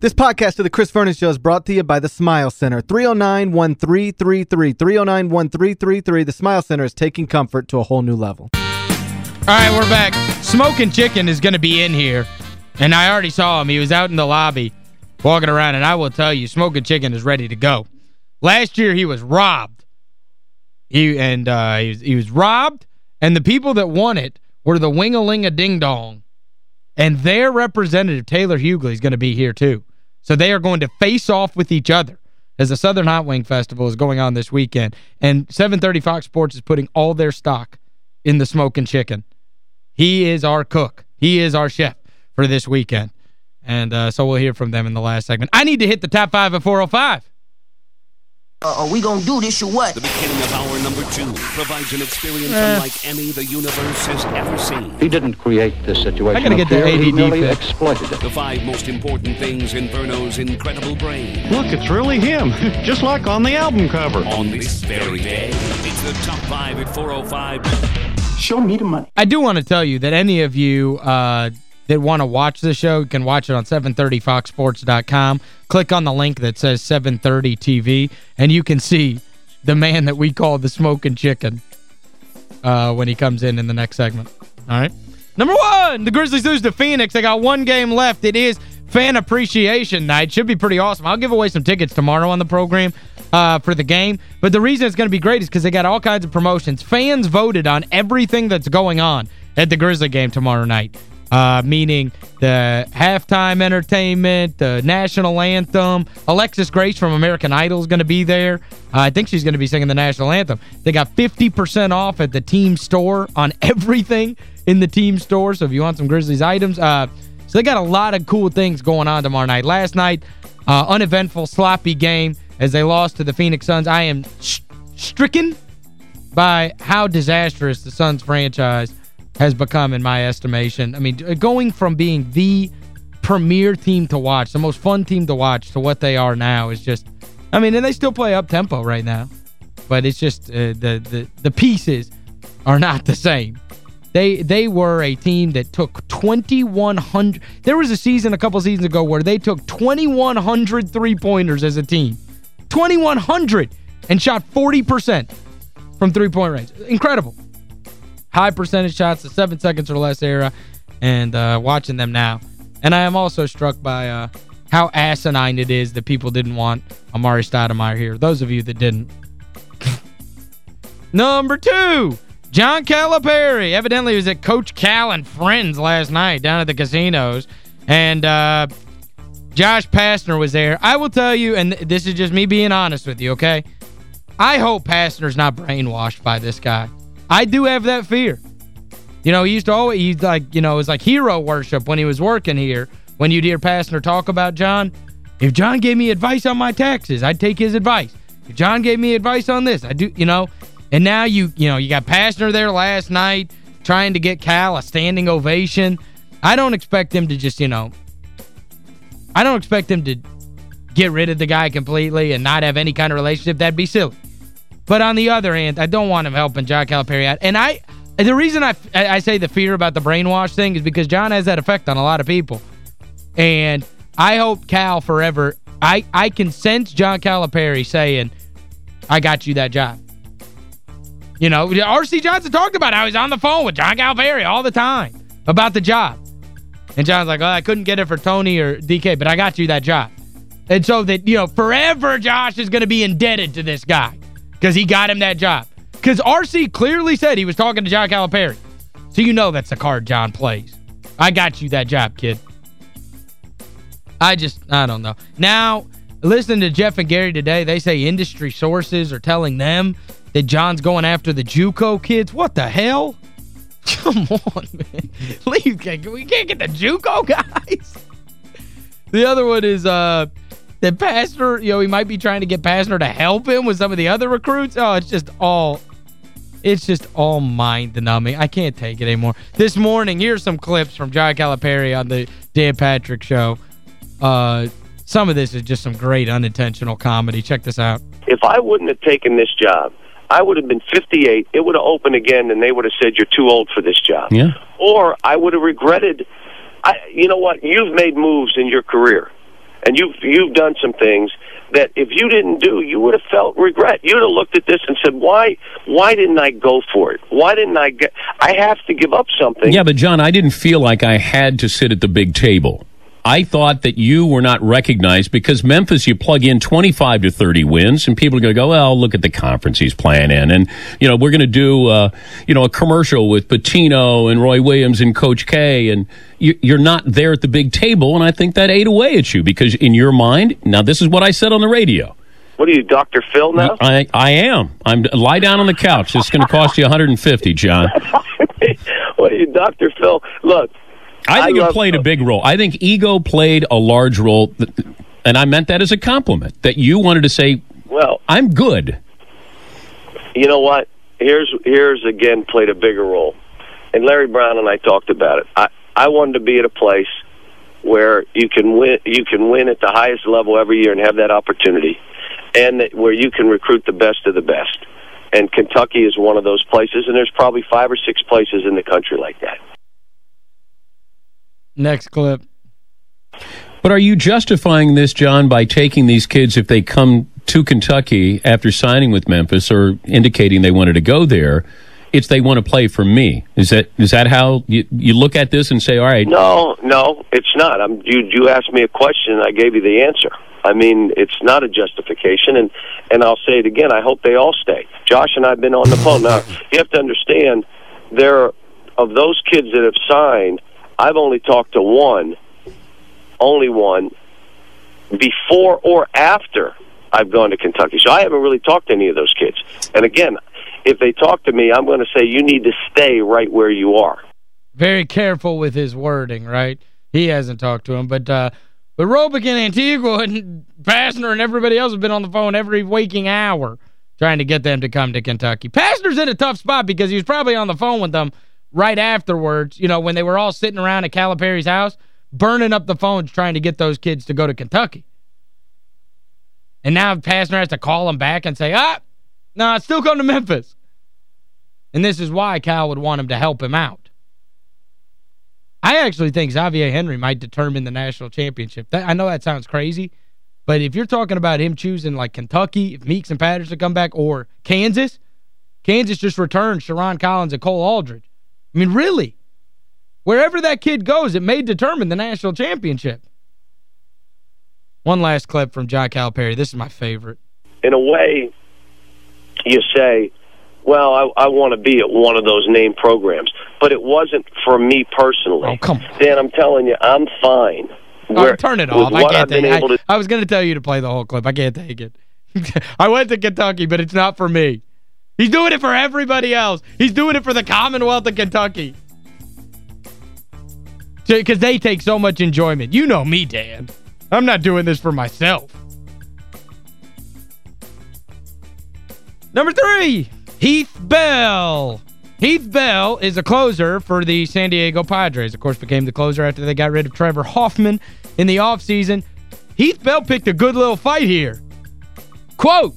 This podcast of the Chris Vernon Show is brought to you by the Smile Center. 309-1333. 309-1333. The Smile Center is taking comfort to a whole new level. All right, we're back. Smoking Chicken is going to be in here. And I already saw him. He was out in the lobby walking around. And I will tell you, Smoking Chicken is ready to go. Last year, he was robbed. He And uh, he, was, he was robbed. And the people that won it were the Wing-a-Ling-a-Ding-Dong. And their representative, Taylor Hughley, is going to be here, too. So they are going to face off with each other as the Southern Hot Wing Festival is going on this weekend. And 730 Fox Sports is putting all their stock in the smoking chicken. He is our cook. He is our chef for this weekend. And uh, so we'll hear from them in the last segment. I need to hit the top five at 405. Uh, are we gonna do this or what? The beginning of hour number two provides an experience eh. unlike any the universe has ever seen. He didn't create this situation. I gotta get the ADD he merely exploited it. The five most important things in Verno's incredible brain. Look, it's really him, just like on the album cover. On this very day, it's the top five at 405. Show me the money. I do want to tell you that any of you uh, that want to watch the show you can watch it on 730foxsports.com. Click on the link that says 730 TV, and you can see the man that we call the smoking chicken uh, when he comes in in the next segment. All right? Number one, the Grizzlies lose to Phoenix. They got one game left. It is fan appreciation night. Should be pretty awesome. I'll give away some tickets tomorrow on the program uh, for the game. But the reason it's going to be great is because they got all kinds of promotions. Fans voted on everything that's going on at the Grizzly game tomorrow night uh, meaning the halftime entertainment, the national anthem. Alexis Grace from American Idol is going to be there. Uh, I think she's going to be singing the national anthem. They got 50% off at the team store on everything in the team store. So if you want some Grizzlies items, uh, so they got a lot of cool things going on tomorrow night. Last night, uh, uneventful, sloppy game as they lost to the Phoenix Suns. I am stricken by how disastrous the Suns franchise has become in my estimation. I mean, going from being the premier team to watch, the most fun team to watch to what they are now is just I mean, and they still play up tempo right now. But it's just uh, the the the pieces are not the same. They they were a team that took 2100 There was a season a couple seasons ago where they took 2100 three-pointers as a team. 2100 and shot 40% from three-point range. Incredible high percentage shots, the seven seconds or less era, and uh, watching them now. And I am also struck by uh, how asinine it is that people didn't want Amar'e Stoudemire here. Those of you that didn't. Number two, John Calipari. Evidently, he was at Coach Cal and Friends last night down at the casinos. And uh, Josh Pastner was there. I will tell you, and this is just me being honest with you, okay? I hope Pastner's not brainwashed by this guy. I do have that fear. You know, he used to always, he's like, you know, it was like hero worship when he was working here. When you'd hear Pastner talk about John, if John gave me advice on my taxes, I'd take his advice. If John gave me advice on this, I do, you know. And now you, you know, you got Pastner there last night trying to get Cal a standing ovation. I don't expect him to just, you know, I don't expect him to get rid of the guy completely and not have any kind of relationship. That'd be silly. But on the other hand, I don't want him helping John Calipari out. And I the reason I, I say the fear about the brainwash thing is because John has that effect on a lot of people. And I hope Cal forever, I, I can sense John Calipari saying, I got you that job. You know, R.C. Johnson talked about how he's on the phone with John Calipari all the time about the job. And John's like, I couldn't get it for Tony or DK, but I got you that job. And so that, you know, forever Josh is going to be indebted to this guy because he got him that job. Because R.C. clearly said he was talking to John Calipari. So you know that's the card John plays. I got you that job, kid. I just, I don't know. Now, listening to Jeff and Gary today, they say industry sources are telling them that John's going after the JUCO kids. What the hell? Come on, man. Leave. We can't get the JUCO guys. The other one is uh that Pastner, you know, he might be trying to get Pastner to help him with some of the other recruits. Oh, it's just all it's just all mind-numbing. I can't take it anymore. This morning, here's some clips from John Calipari on the Dan Patrick Show. Uh, some of this is just some great unintentional comedy. Check this out. If I wouldn't have taken this job, I would have been 58. It would have opened again, and they would have said, you're too old for this job. Yeah. Or I would have regretted, I, you know what, you've made moves in your career and you've you've done some things that if you didn't do, you would have felt regret. You'd have looked at this and said, "Why? Why didn't I go for it? Why didn't I get? I have to give up something." Yeah, but John, I didn't feel like I had to sit at the big table. I thought that you were not recognized because Memphis, you plug in 25 to 30 wins, and people are going to go, well, look at the conference he's playing in. And, you know, we're going to do, uh, you know, a commercial with Pitino and Roy Williams and Coach K. And you, you're not there at the big table. And I think that ate away at you because in your mind, now this is what I said on the radio. What are you, Dr. Phil now? I, I am. I'm lie down on the couch. It's going to cost you 150, John. what are you, Dr. Phil? Look, I think I it played a big role. I think ego played a large role, and I meant that as a compliment. That you wanted to say, well, "I'm good." you know what? Here's here's again played a bigger role. And Larry Brown and I talked about it. I I wanted to be at a place where you can win you can win at the highest level every year and have that opportunity, and that, where you can recruit the best of the best. And Kentucky is one of those places, and there's probably five or six places in the country like that. Next clip. But are you justifying this, John, by taking these kids if they come to Kentucky after signing with Memphis or indicating they wanted to go there? It's they want to play for me. Is that is that how you, you look at this and say, all right, No, no, it's not. I'm, you you asked me a question, and I gave you the answer. I mean, it's not a justification, and and I'll say it again. I hope they all stay. Josh and I've been on the phone. Now you have to understand, there of those kids that have signed, I've only talked to one, only one, before or after I've gone to Kentucky. So I haven't really talked to any of those kids. And again, if they talk to me, I'm going to say you need to stay right where you are. Very careful with his wording, right? He hasn't talked to him, but uh, but Robic and Antigua and Pastner and everybody else have been on the phone every waking hour trying to get them to come to Kentucky. Pastner's in a tough spot because he was probably on the phone with them right afterwards, you know, when they were all sitting around at Calipari's house, burning up the phones trying to get those kids to go to Kentucky. And now Pastner has to call them back and say, ah, no, I still come to Memphis. And this is why Cal would want him to help him out. I actually think Xavier Henry might determine the national championship. That, I know that sounds crazy, but if you're talking about him choosing like Kentucky, if Meeks and Patterson come back, or Kansas, Kansas just returned Sherron Collins and Cole Aldrich. I mean, really? Wherever that kid goes, it may determine the national championship. One last clip from John Calipari. This is my favorite. in a way, you say, well, I, I want to be at one of those name programs. But it wasn't for me personally. Oh, come on. Dan, I'm telling you, I'm fine. Oh, Where- turn it off. I can't I've take it. I, I was going to tell you to play the whole clip. I can't take it. I went to Kentucky, but it's not for me. He's doing it for everybody else. He's doing it for the Commonwealth of Kentucky. Because they take so much enjoyment. You know me, Dan. I'm not doing this for myself. Number three, Heath Bell. Heath Bell is a closer for the San Diego Padres. Of course, became the closer after they got rid of Trevor Hoffman in the offseason. Heath Bell picked a good little fight here. Quote,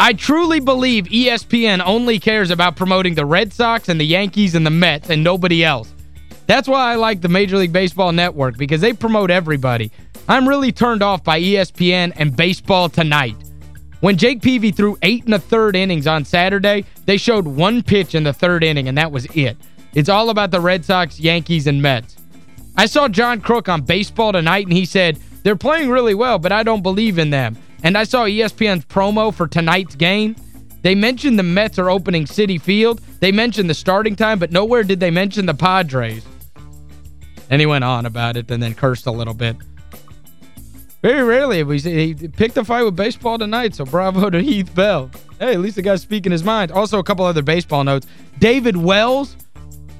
I truly believe ESPN only cares about promoting the Red Sox and the Yankees and the Mets and nobody else. That's why I like the Major League Baseball Network because they promote everybody. I'm really turned off by ESPN and Baseball Tonight. When Jake Peavy threw eight and a third innings on Saturday, they showed one pitch in the third inning, and that was it. It's all about the Red Sox, Yankees, and Mets. I saw John Kruk on Baseball Tonight, and he said, they're playing really well, but I don't believe in them. And I saw ESPN's promo for tonight's game. They mentioned the Mets are opening Citi Field. They mentioned the starting time, but nowhere did they mention the Padres. And he went on about it and then cursed a little bit. Very rarely we he picked a fight with baseball tonight, so bravo to Heath Bell. Hey, at least the guy's speaking his mind. Also, a couple other baseball notes. David Wells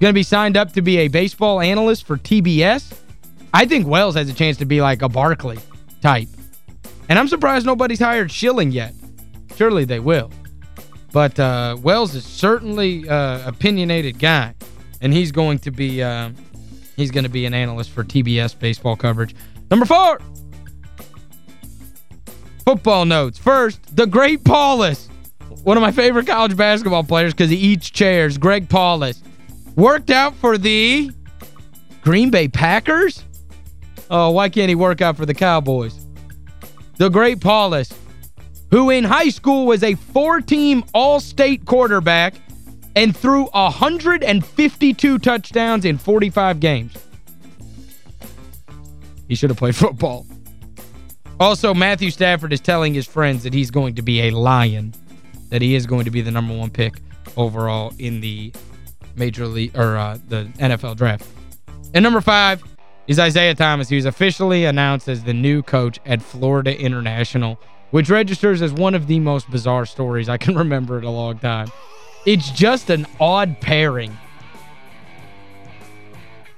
going to be signed up to be a baseball analyst for TBS. I think Wells has a chance to be like a Barkley type. And I'm surprised nobody's hired Schilling yet. Surely they will. But uh, Wells is certainly uh, opinionated guy. And he's going to be uh, he's going to be an analyst for TBS baseball coverage. Number four. Football notes. First, the great Paulus. One of my favorite college basketball players because he eats chairs. Greg Paulus. Worked out for the Green Bay Packers? Oh, why can't he work out for the Cowboys? The great Paulus, who in high school was a four-team all-state quarterback and threw 152 touchdowns in 45 games. He should have played football. Also, Matthew Stafford is telling his friends that he's going to be a lion, that he is going to be the number one pick overall in the Major League or uh, the NFL draft. And number five is Isiah Thomas, He was officially announced as the new coach at Florida International, which registers as one of the most bizarre stories I can remember in a long time. It's just an odd pairing.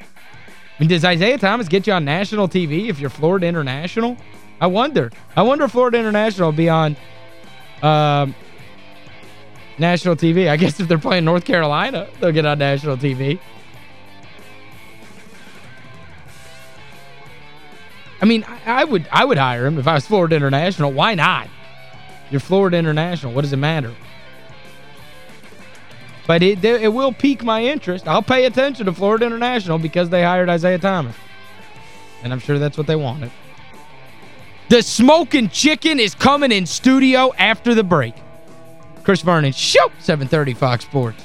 I mean, does Isiah Thomas get you on national TV if you're Florida International? I wonder. I wonder if Florida International will be on um, national TV. I guess if they're playing North Carolina, they'll get on national TV. I mean, I, I would I would hire him if I was Florida International. Why not? You're Florida International. What does it matter? But it, it will pique my interest. I'll pay attention to Florida International because they hired Isiah Thomas. And I'm sure that's what they wanted. The Smoking Chicken is coming in studio after the break. Chris Vernon, show 730 Fox Sports.